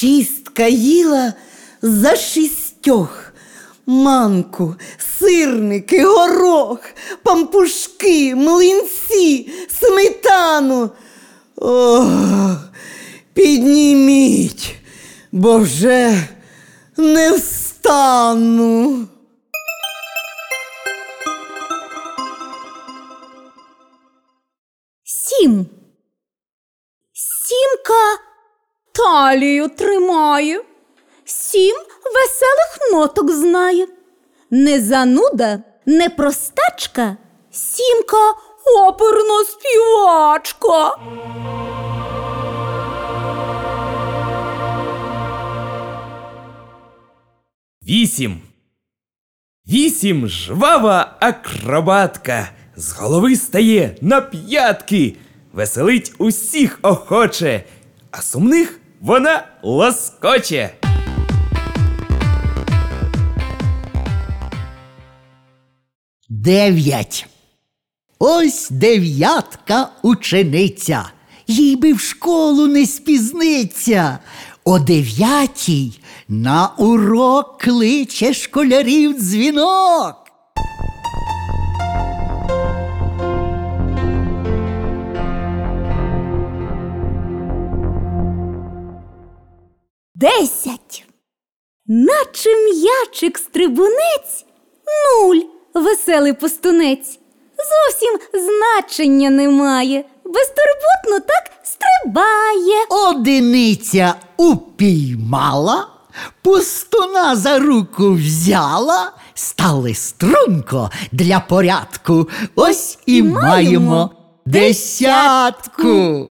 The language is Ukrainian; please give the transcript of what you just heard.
Тітка їла за шістьох. Манку, сирники, горох, пампушки, млинці, сметану. Ох, підніміть, бо вже не встану. Сім. Сімка талію тримає. Сім веселих ноток знає. Не зануда, не простачка. Сімка оперна співачка. Вісім. Вісім жвава акробатка. З голови стає на п'ятки, веселить усіх охоче, а сумних вона лоскоче. Дев'ять. Ось дев'ятка учениця. Їй би в школу не спізниться. О дев'ятій на урок кличе школярів дзвінок. Десять. Наче м'ячик стрибунець, нуль веселий пустунець. Зовсім значення немає. Безтурботно так стрибає. Одиниця упіймала, пустуна за руку взяла, стали струнко для порядку. Ось і Маємо маємо десятку.